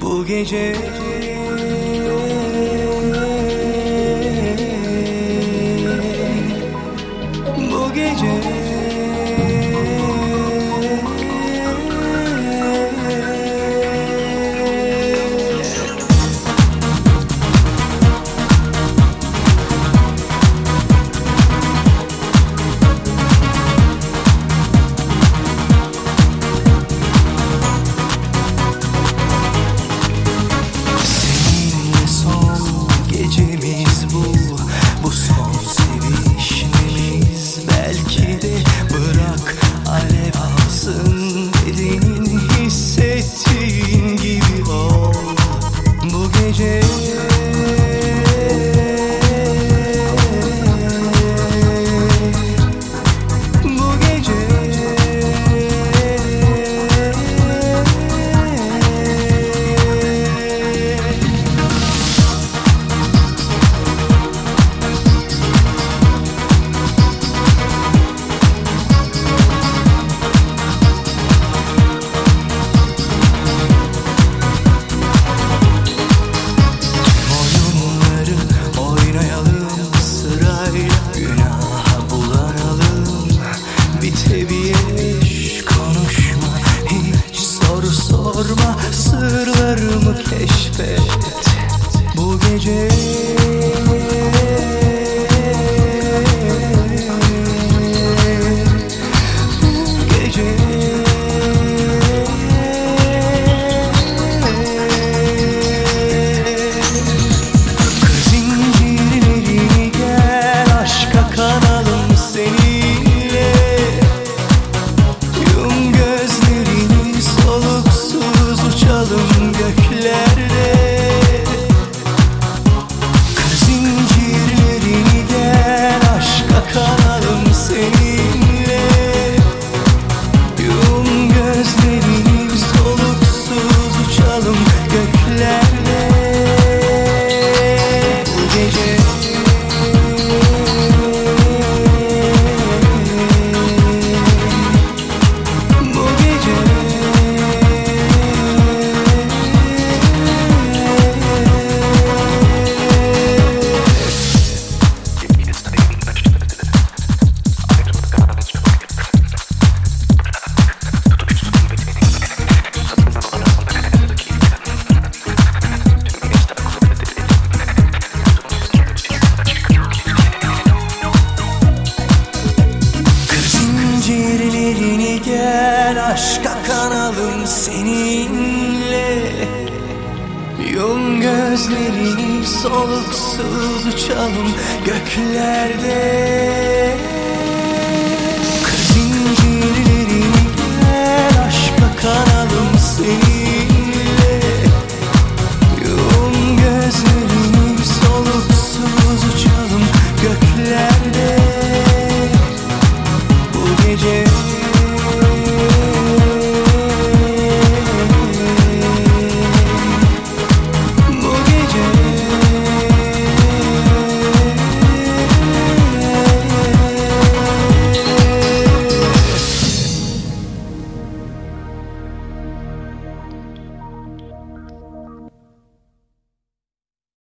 Bu gece affet Bu gece seninle. Yum gözlerini soluksuz uçalım göklerde.